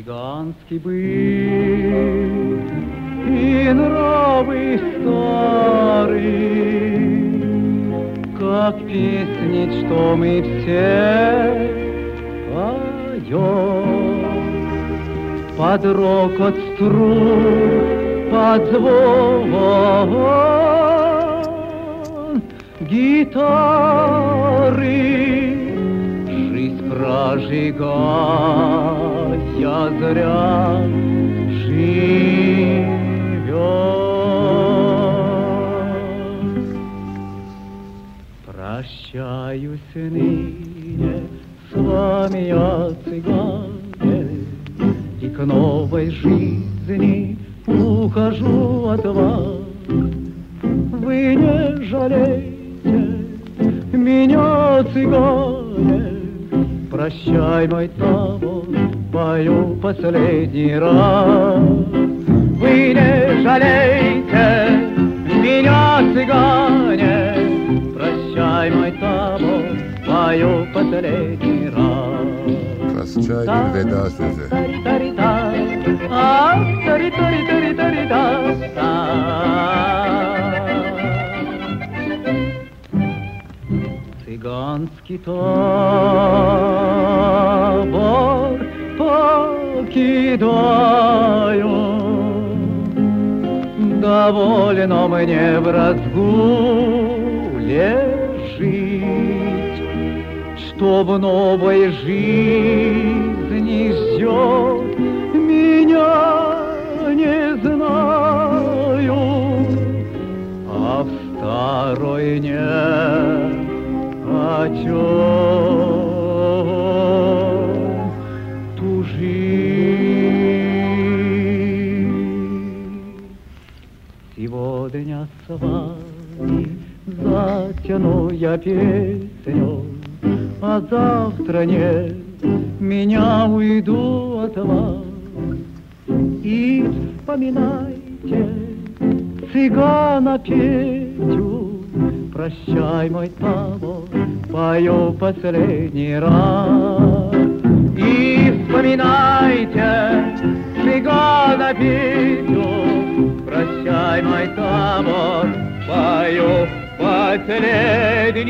Цыганский быт и нравы старые, Как песни, что мы все поем. Под рокот струн, под звон гитары Жизнь прожигая зря живет. Прощаюсь ныне с вами, я цыгане, И к новой жизни ухожу от вас. Вы не жалейте меня, цыгане, Прощай, мой табор, пою последний раз. Вы не жалейте меня, цыгане, Прощай, мой табор, pою последний раз. Prasçay bir veda sözü. Tari покидаю, Довольно мне в разгуле жить, Что в новой жизни Вами затяну я песню, А завтра нет, меня уйду от вас. И вспоминайте цыгана Петю, Прощай, мой табор, пою последний раз. И вспоминайте цыгана Петю, Прощай, мой табор, пою последний